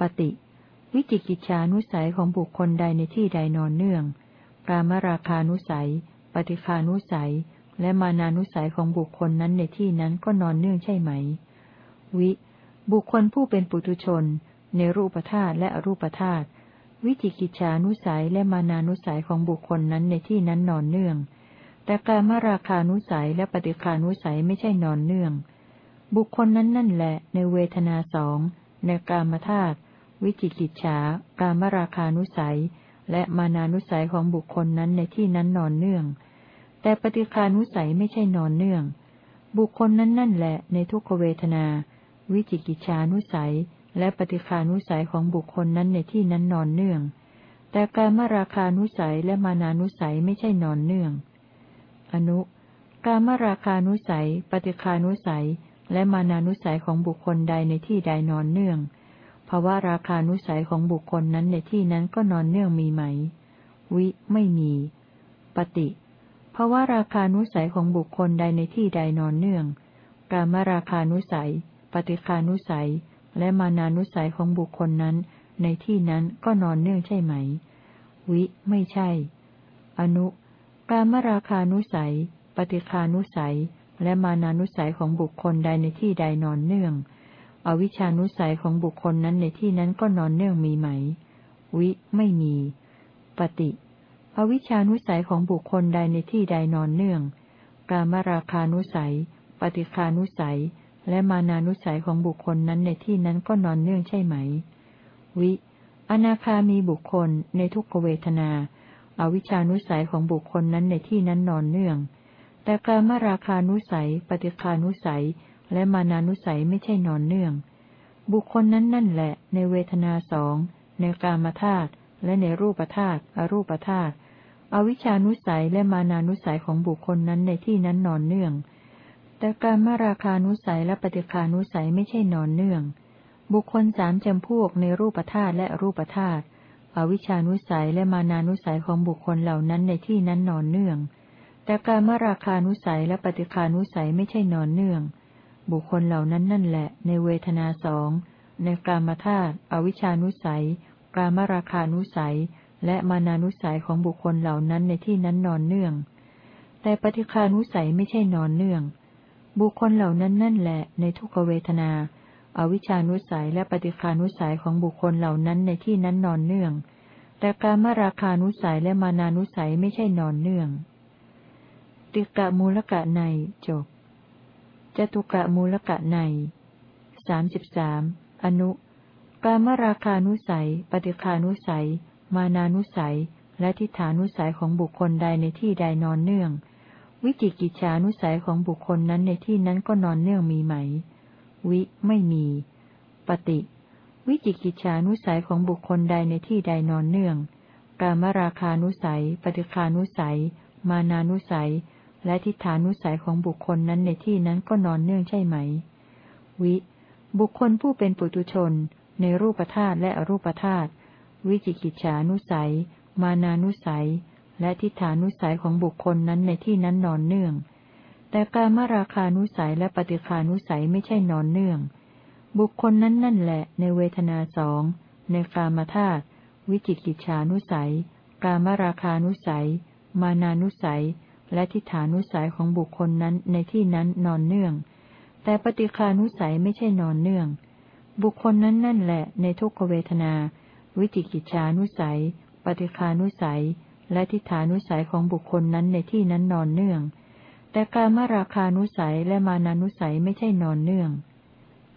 ปฏิ วิจิกิจฉานุสัยของบุคคลใดในที่ใดนอนเนื่อง การมราคานุสัย ปฏิคานุสัย และมานานุสัยของบุคคลนั้นในที่นั้นก็นอนเนื่องใช่ไหม วิ บุคคลผู้เป็นปุถุชน ในรูปธาตุและอรูปธาตุ วิจิกิจฉานุสัยและมานานุสัยของบุคคลนั้นในที่นั้นนอนเนื่อง แต่การมราคานุสัยและปฏิคานุสัยไม่ใช่นอนเนื่อง บุคคลนั้นนั่นแหละ ในเวทนาสองในกามธาตุวิจิกิจฉาการมราคานุสัย และมานานุสัยของบุคคลนั้นในที่นั้นนอนเนื่อง แต่ปฏิคานุสัยไม่ใช่นอนเนื่อง บุคคลนั้นนั่นแหละ ในทุกขเวทนา วิจิกิจฉานุสัย และปฏิคานุสัยของบุคคลนั้นในที่นั้นนอนเนื่อง แต่การมราคานุสัยและมานานุสัยไม่ใช่นอนเนื่อง อนุการมราคานุสัย ปฏิคานุสัย และมานานุสัยของบุคคลใดในที่ใดนอนเนื่องภาวะราคานุสัยของบุคคลนั้นในที่นั้นก็นอนเนื่องมีไหม วิไม่มี ปฏิภาวะราคานุสัยของบุคคลใดในที่ใดนอนเนื่อง การมราคานุสัย ปฏิคานุสัย และมานานุสัยของบุคคลนั้น ในที่นั้นก็นอนเนื่องใช่ไหม วิไม่ใช่ อนุ การมราคานุสัย ปฏิคานุสัย และมานานุสัยของบุคคลใดในที่ใดนอนเนื่อง อวิชานุสัยของบุคคลนั้นในที่นั้นก็นอนเนื่องมีไหม วิไม่มี ปฏิ อวิชานุสัยของบุคคลใดในที่ใดนอนเนื่อง กามราคานุสัย ปฏิคานุสัย และมานานุสัยของบุคคลนั้นในที่นั้นก็นอนเนื่องใช่ไหม วิ อนาคามีบุคคลในทุกขเวทนา อวิชานุสัยของบุคคลนั้นในที่นั้นนอนเนื่อง แต่การมราคานุสัย ปฏิคานุสัย และมานานุสัยไม่ใช่นอนเนื่อง บุคคลนั้นนั่นแหละ ในเวทนาสองในกามธาตุและในรูปธาตุอรูปธาตุอวิชานุสัยและมานานุสัยของบุคคลนั้นในที่นั้นนอนเนื่อง แต่การมาราคานุสัยและปฏิคานุสัยไม่ใช่นอนเนื่อง บุคคลสามจำพวกในรูปธาตุและรูปธาตุ อวิชานุสัยและมานานุสัยของบุคคลเหล่านั้นในที่นั้นนอนเนื่อง แต่การมาราคานุสัยและปฏิคานุสัยไม่ใช่นอนเนื่อง บุคคลเหล่านั้นนั่นแหละ ในเวทนาสองในกามธาตุอวิชานุสัย กามราคานุสัย และมานานุสัยของบุคคลเหล่านั้นในที่นั้นนอนเนื่อง แต่ปฏิคานุสัยไม่ใช่นอนเนื่อง บุคคลเหล่านั้นนั่นแหละ ในทุกเวทนา อวิชานุสัยและปฏิคานุสัยของบุคคลเหล่านั้นในที่นั้นนอนเนื่อง แต่การมาราคานุสัยและมานานุสัยไม่ใช่นอนเนื่อง ติกะมูลกะในจบจตุกะมูลกะในสามสิบสามอนุ การมาราคานุสัย ปฏิคานุสัย มานานุสัย และทิฏฐานุสัยของบุคคลใดในที่ใดนอนเนื่อง วิจิกิจฉานุสัยของบุคคลนั้นในที่นั้นก็นอนเนื่องมีไหม วิไม่มี ปฏิ วิจิกิจฉานุสัยของบุคคลใดในที่ใดนอนเนื่อง กามราคานุสัย ปฏิคานุสัย มานานุสัย และทิฏฐานุสัยของบุคคลนั้นในที่นั้นก็นอนเนื่องใช่ไหม วิ บุคคลผู้เป็นปุตุชน ในรูปธาตุและอรูปธาตุวิจิกิจฉานุสัย มานานุสัย และทิฏฐานุสัยของบุคคลนั้นในที่นั้นนอนเนื่อง แต่การมาราคานุสัยและปฏิคานุสัยไม่ใช่นอนเนื่อง บุคคลนั้นนั่นแหละ ในเวทนาสอง ในกามธาตุวิจิกิจฉานุสัย กามราคานุสัย มานานุสัย และทิฏฐานุสัยของบุคคลนั้นในที่นั้นนอนเนื่อง แต่ปฏิคานุสัยไม่ใช่นอนเนื่อง บุคคลนั้นนั่นแหละ ในทุกขเวทนา วิจิกิจฉานุสัย ปฏิคานุสัย และทิฏฐานุสัยของบุคคลนั้นในที่นั้นนอนเนื่อง แต่การมาราคานุสัยและมานานุสัยไม่ใช่นอนเนื่อง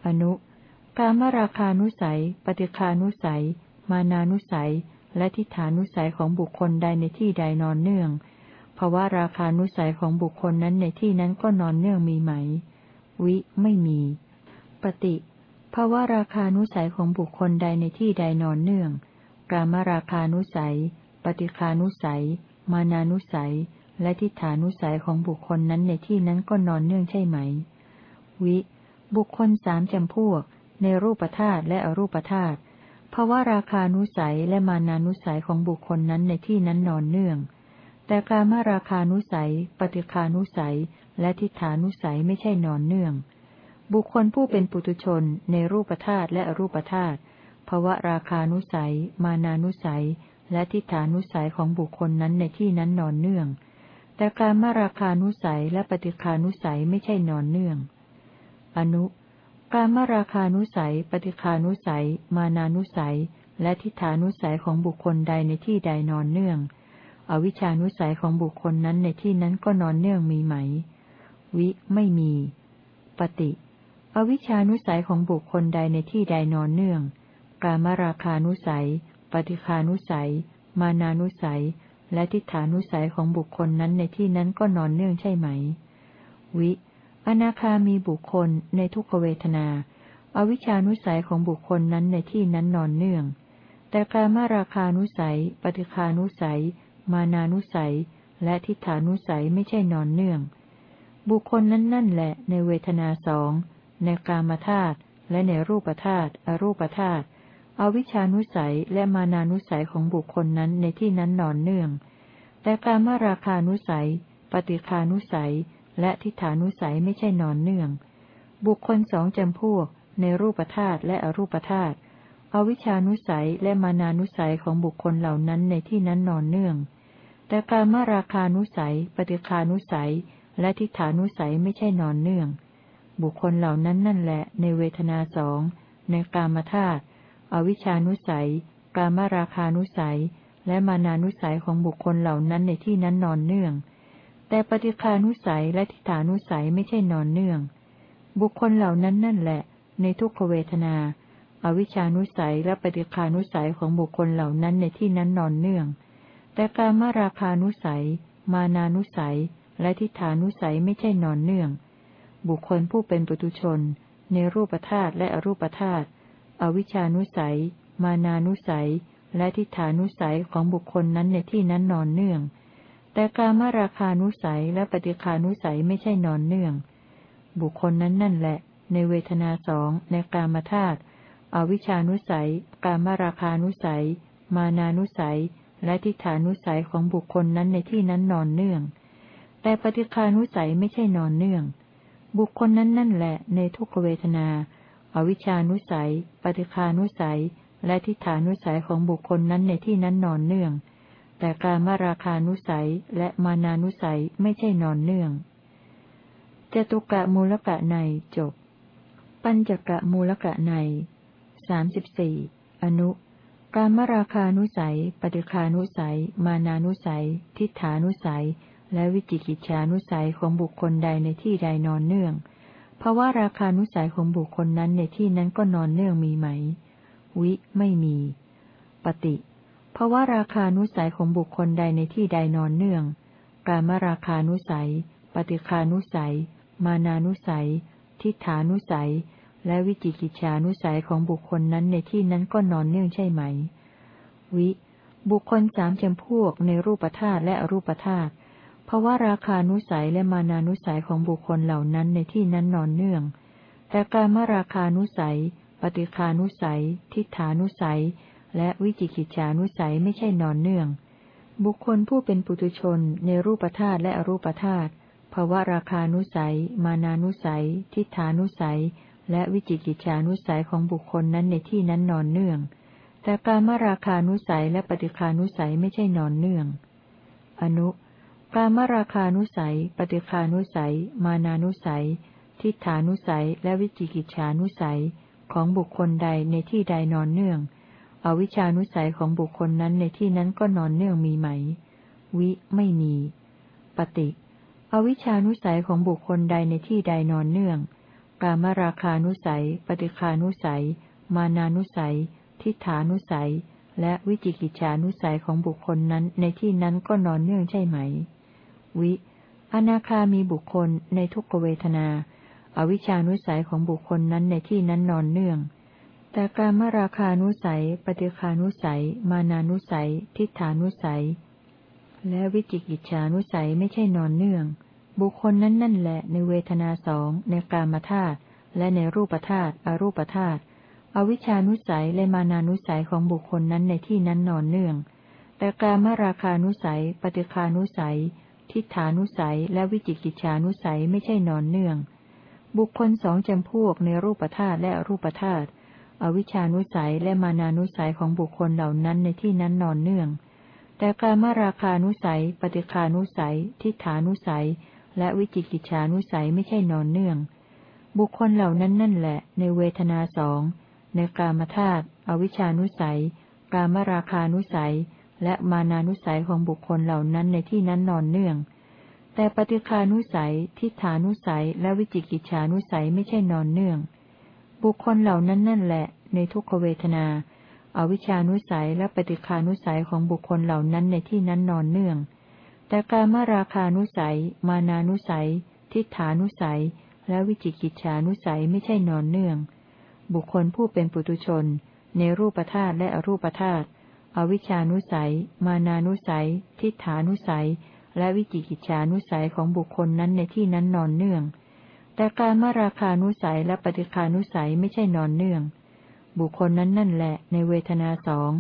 อนุการมาราคานุสัย ปฏิคานุสัย มานานุสัย และทิฏฐานุสัยของบุคคลใดในที่ใดนอนเนื่องภาวะราคานุสัยของบุคคลนั้นในที่นั้นก็นอนเนื่องมีไหม วิไม่มี ปฏิภาวะราคานุสัยของบุคคลใดในที่ใดนอนเนื่อง กามราคานุสัย ปฏิคานุสัย มานานุสัย และทิฏฐานุสัยของบุคคลนั้นในที่นั้นก็นอนเนื่องใช่ไหม วิ บุคคลสามจำพวก ในรูปธาตุและอรูปธาตุภาวะราคานุสัยและมานานุสัยของบุคคลนั้นในที่นั้นนอนเนื่อง แต่การมาราคานุสัย ปฏิคานุสัย และทิฏฐานุสัยไม่ใช่นอนเนื่อง บุคคลผู้เป็นปุถุชน ในรูปธาตุและอรูปธาตุภาวะราคานุสัย มานานุสัย และทิฏฐานุสัยของบุคคลนั้นในที่นั้นนอนเนื่อง แต่การมาราคานุสัยและปฏิคานุสัยไม่ใช่นอนเนื่อง อนุ การมาราคานุสัย ปฏิคานุสัย มานานุสัย และทิฏฐานุสัยของบุคคลใดในที่ใดนอนเนื่อง อวิชานุสัยของบุคคลนั้นในที่นั้นก็นอนเนื่องมีไหม วิไม่มี ปฏิ อวิชานุสัยของบุคคลใดในที่ใดนอนเนื่อง การมราคานุสัย ปฏิคานุสัย มานานุสัย และทิฏฐานุสัยของบุคคลนั้นในที่นั้นก็นอนเนื่องใช่ไหม วิ อนาคามีบุคคลในทุกขเวทนา อวิชานุสัยของบุคคลนั้นในที่นั้นนอนเนื่อง แต่การมาราคานุสัย ปฏิคานุสัย มานานุสัย และทิฏฐานุสัยไม่ใช่นอนเนื่อง บุคคลนั้นนั่นแหละในเวทนาสอง ในกามธาตุและในรูปธาตุอรูปธาตุ อวิชานุสัยและมานานุสัยของบุคคลนั้นในที่นั้นนอนเนื่อง แต่การมาราคานุสัย ปฏิคานุสัย และทิฏฐานุสัยไม่ใช่นอนเนื่อง บุคคลสองจำพวก ในรูปธาตุและอรูปธาตุ อวิชานุสัยและมานานุสัยของบุคคลเหล่านั้นในที่นั้นนอนเนื่อง แต่การมาราคานุสัย ปฏิคานุสัย และทิฏฐานุสัยไม่ใช่นอนเนื่อง บุคคลเหล่านั้นนั่นแหละ ในเวทนาสอง ในกามธาตุ อวิชานุสัย กามราคานุสัย และมานานุสัยของบุคคลเหล่านั้นในที่นั้นนอนเนื่อง แต่ปฏิคานุสัยและทิฏฐานุสัยไม่ใช่นอนเนื่อง บุคคลเหล่านั้นนั่นแหละ ในทุกขเวทนา อวิชานุสัยและปฏิคานุสัยของบุคคลเหล่านั้นในที่นั้นนอนเนื่อง แต่การมราคานุสัย มานานุสัย และทิฏฐานุสัยไม่ใช่นอนเนื่อง บุคคลผู้เป็นปุตุชน ในรูปธาตุและอรูปธาตุ อวิชานุสัย มานานุสัย และทิฏฐานุสัยของบุคคลนั้นในที่นั้นนอนเนื่อง แต่การมาราคานุสัยและปฏิคานุสัยไม่ใช่นอนเนื่อง บุคคลนั้นนั่นแหละ ในเวทนาสองในกามธาตุอวิชานุสัย การมาราคานุสัย มานานุสัย และทิฏฐานุสัยของบุคคลนั้นในที่นั้นนอนเนื่อง แต่ปฏิคานุสัยไม่ใช่นอนเนื่อง บุคคลนั้นนั่นแหละ ในทุกขเวทนา อวิชานุสัย ปฏิคานุสัย และทิฏฐานุสัยของบุคคลนั้นในที่นั้นนอนเนื่อง แต่การมาราคานุสัยและมานานุสัยไม่ใช่นอนเนื่องจตุกะมูลกะในจบ ปัญจกะมูลกะในสามสิบสี่อนุการมราคานุสัย ปฏิคานุสัย มานานุสัย ทิฏฐานุสัย และวิจิกิจฉานุสัยของบุคคลใดในที่ใดนอนเนื่อง ภาวะราคานุสัยของบุคคลนั้นในที่นั้นก็นอนเนื่องมีไหม วิ ไม่มี ปฏิภาวะราคานุสัยของบุคคลใดในที่ใดนอนเนื่อง การมราคานุสัย ปฏิคานุสัย มานานุสัย ทิฏฐานุสัย และวิจิกิจฉานุสัยของบุคคลนั้นในที่นั้นก็นอนเนื่องใช่ไหม วิ บุคคลสามจำพวกในรูปธาตุและอรูปธาตุ ภาวะราคานุสัยและมานานุสัยของบุคคลเหล่านั้นในที่นั้นนอนเนื่อง แต่การมาราคานุสัย ปฏิคานุสัย ทิฏฐานุสัย และวิจิกิจฉานุสัยไม่ใช่นอนเนื่อง บุคคลผู้เป็นปุถุชนในรูปธาตุและอรูปธาตุภาวะราคานุสัย มานานุสัย ทิฏฐานุสัย และวิจิกิจฉานุสัยของบุคคลนั้นในที่นั้นนอนเนื่อง แต่การมาราคานุสัยและปฏิคานุสัยไม่ใช่นอนเนื่อง อนุ การมราคานุสัย ปฏิคานุสัย มานานุสัย ทิฏฐานุสัย และวิจิกิจฉานุสัย ของบุคคลใดในที่ใดนอนเนื่อง อวิชานุสัยของบุคคลนั้นในที่นั้นก็นอนเนื่องมีไหม วิไม่มี ปฏิ อวิชานุสัยของบุคคลใดในที่ใดนอนเนื่อง การมราคานุสัย ปฏิคานุสัย มานานุสัย ทิฏฐานุสัย และวิจิกิจฉานุสัยของบุคคลนั้นในที่นั้นก็นอนเนื่องใช่ไหม วิ อนาคามีบุคคลในทุกขเวทนา อวิชานุสัยของบุคคลนั้นในที่นั้นนอนเนื่อง แต่การมราคานุสัย ปฏิคานุสัย มานานุสัย ทิฏฐานุสัย และวิจิกิจฉานุสัยไม่ใช่นอนเนื่อง บุคคลนั้นนั่นแหละในเวทนาสองในกามธาตุและในรูปธาตุอรูปธาตุอวิชานุสัยและมานานุสัยของบุคคลนั้นในที่นั้นนอนเนื่อง แต่การมราคานุสัย ปฏิคานุสัย ทิฏฐานุสัยและวิจิกิจฉานุสัยไม่ใช่นอนเนื่อง บุคคลสองจำพวกในรูปธาตุและรูปธาตุอวิชานุสัยและมานานุสัยของบุคคลเหล่านั้นในที่นั้นนอนเนื่อง แต่การมาราคานุสัย ปฏิคานุสัย ทิฏฐานุสัย และวิจิกิจฉานุสัยไม่ใช่นอนเนื่อง บุคคลเหล่านั้นนั่นแหละ ในเวทนาสองในกามธาตุอวิชานุสัย กามราคานุสัย และมานานุสัยของบุคคลเหล่านั้นในที่นั้นนอนเนื่อง แต่ปฏิคานุสัย ทิฏฐานุสัย และวิจิกิจฉานุสัยไม่ใช่นอนเนื่อง บุคคลเหล่านั้นนั่นแหละ ในทุกขเวทนาอาวิชานุสัยและปฏิคานุสัยของบุคคลเหล่านั้นในที่นั้นนอนเนื่อง แต่การมาราคานุสัย มานานุสัย ทิฏฐานุสัย และวิจิกิจฉานุสัยไม่ใช่นอนเนื่อง บุคคลผู้เป็นปุตุชน ในรูปธาตุและอรูปธาตุ อวิชานุสัย มานานุสัย ทิฏฐานุสัย และวิจิกิจฉานุสัยของบุคคลนั้นในที่นั้นนอนเนื่อง แต่การมราคานุสัยและปฏิคานุสัยไม่ใช่นอนเนื่อง บุคคลนั้นนั่นแหละ ในเวทนาสอง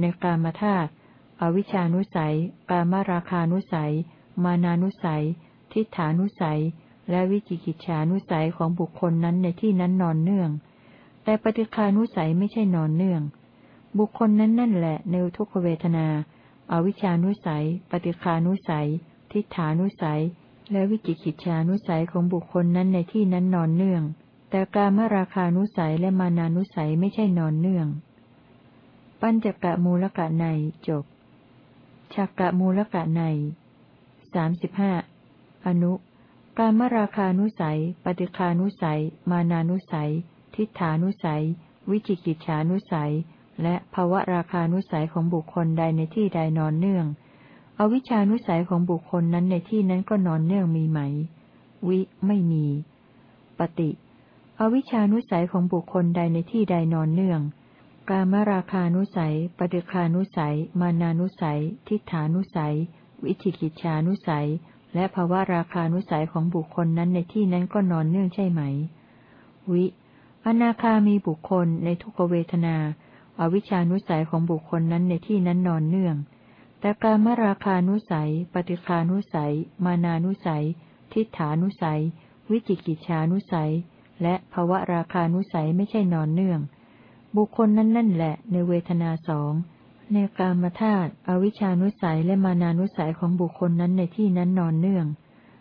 ในกามธาตุอวิชานุสัย กามราคานุสัย มานานุสัย ทิฏฐานุสัย และวิจิกิจฉานุสัยของบุคคลนั้นในที่นั้นนอนเนื่อง แต่ปฏิคานุสัยไม่ใช่นอนเนื่อง บุคคลนั้นนั่นแหละในทุกขเวทนา อวิชานุสัย ปฏิคานุสัย ทิฏฐานุสัย และวิจิกิจฉานุสัยของบุคคลนั้นในที่นั้นนอนเนื่อง แต่การมราคานุสัยและมานานุสัยไม่ใช่นอนเนื่อง ปัญจกะมูลกะในจบชักกะมูลกะในสามสิบห้าอนุ การมราคานุสัย ปฏิคานุสัย มานานุสัย ทิฏฐานุสัย วิจิกิจฉานุสัย และภาวะราคานุสัยของบุคคลใดในที่ใดนอนเนื่อง อวิชานุสัยของบุคคลนั้นในที่นั้นก็นอนเนื่องมีไหม วิไม่มี ปฏิ อวิชานุสัยของบุคคลใดในที่ใดนอนเนื่อง กามราคานุสัย ปฏิคานุสัย มานานุสัย ทิฏฐานุสัย วิจิกิจฉานุสัย และภาวะราคานุสัยของบุคคลนั้นในที่นั้นก็นอนเนื่องใช่ไหม วิ อนาคามีบุคคลในทุกเวทนา อวิชานุสัยของบุคคลนั้นในที่นั้นนอนเนื่อง แต่การมราคานุสัย ปฏิคานุสัย มานานุสัย ทิฏฐานุสัย วิจิกิจฉานุสัย และภาวะราคานุสัยไม่ใช่นอนเนื่อง บุคคลนั้นนั่นแหละในเวทนาสองในกามธาตุอวิชานุสัยและมานานุสัยของบุคคลนั้นในที่นั้นนอนเนื่อง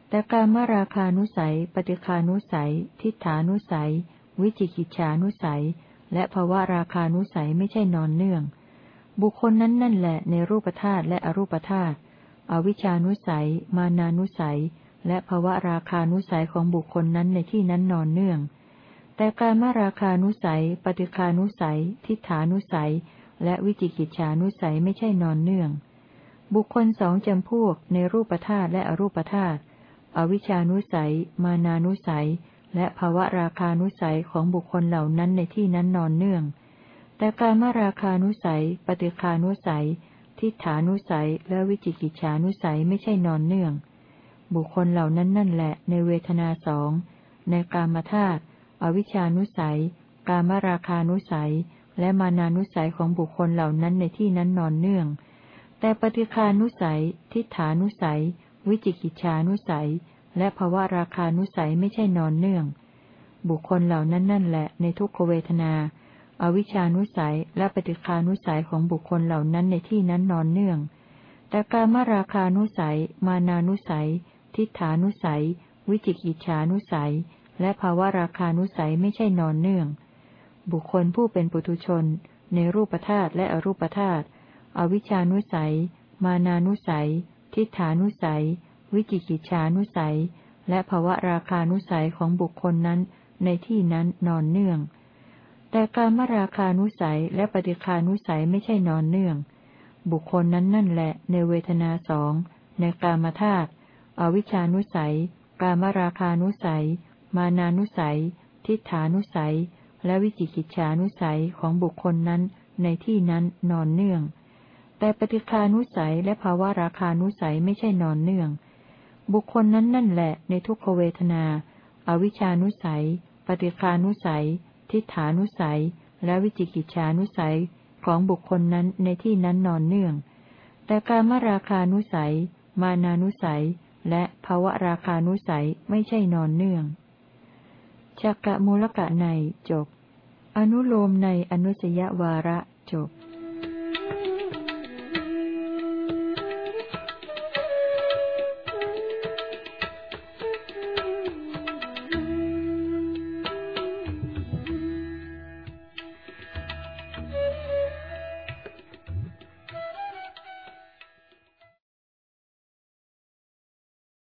แต่การมราคานุสัย ปฏิคานุสัย ทิฏฐานุสัย วิจิกิจฉานุสัย และภาวะราคานุสัยไม่ใช่นอนเนื่อง บุคคลนั้นนั่นแหละในรูปธาตุและอรูปธาตุอวิชานุสัย มานานุสัย และภาวะราคานุสัยของบุคคลนั้นในที่นั้นนอนเนื่อง แต่การมาราคานุสัย ปฏิคานุสัย ทิฏฐานุสัย และวิจิกิจฉานุสัยไม่ใช่นอนเนื่อง บุคคลสองจำพวกในรูปธาตุและอรูปธาตุอวิชานุสัย มานานุสัย และภาวะราคานุสัยของบุคคลเหล่านั้นในที่นั้นนอนเนื่อง แต่การมาราคานุสัย ปฏิคานุสัย ทิฏฐานุสัย และวิจิกิจฉานุสัยไม่ใช่นอนเนื่อง บุคคลเหล่านั้นนั่นแหละ ในเวทนาสองในกามธาตุอวิชานุสัย กามราคานุสัย และมานานุสัยของบุคคลเหล่านั้นในที่นั้นนอนเนื่อง แต่ปฏิคานุสัย ทิฏฐานุสัย วิจิกิจฉานุสัย และภวะราคานุสัยไม่ใช่นอนเนื่อง บุคคลเหล่านั้นนั่นแหละในทุกขเวทนา อวิชานุสัยและปฏิคานุสัยของบุคคลเหล่านั้นในที่นั้นนอนเนื่อง แต่การมราคานุสัย มานานุสัย ทิฏฐานุสัย วิจิกิจฉานุสัย และภาวะราคานุสัยไม่ใช่นอนเนื่อง บุคคลผู้เป็นปุถุชน ในรูปธาตุและอรูปธาตุอวิชานุสัย มานานุสัย ทิฏฐานุสัย วิจิกิจฉานุสัย และภาวะราคานุสัยของบุคคลนั้นในที่นั้นนอนเนื่อง แต่การมราคานุสัยและปฏิคานุสัยไม่ใช่นอนเนื่อง บุคคลนั้นนั่นแหละ ในเวทนาสองในกามธาตุอวิชานุสัย กามราคานุสัย มานานุสัย ทิฏฐานุสัย และวิจิกิจฉานุสัยของบุคคลนั้นในที่นั้นนอนเนื่อง แต่ปฏิคานุสัยและภาวะราคานุสัยไม่ใช่นอนเนื่อง บุคคลนั้นนั่นแหละในทุกขเวทนา อวิชานุสัย ปฏิคานุสัย ทิฏฐานุสัย และวิจิกิจฉานุสัยของบุคคลนั้นในที่นั้นนอนเนื่อง แต่การมราคานุสัย มานานุสัย และภาวะราคานุสัยไม่ใช่นอนเนื่องจักกะมูลกะในจบ อนุโลมในอนุสยวาระจบ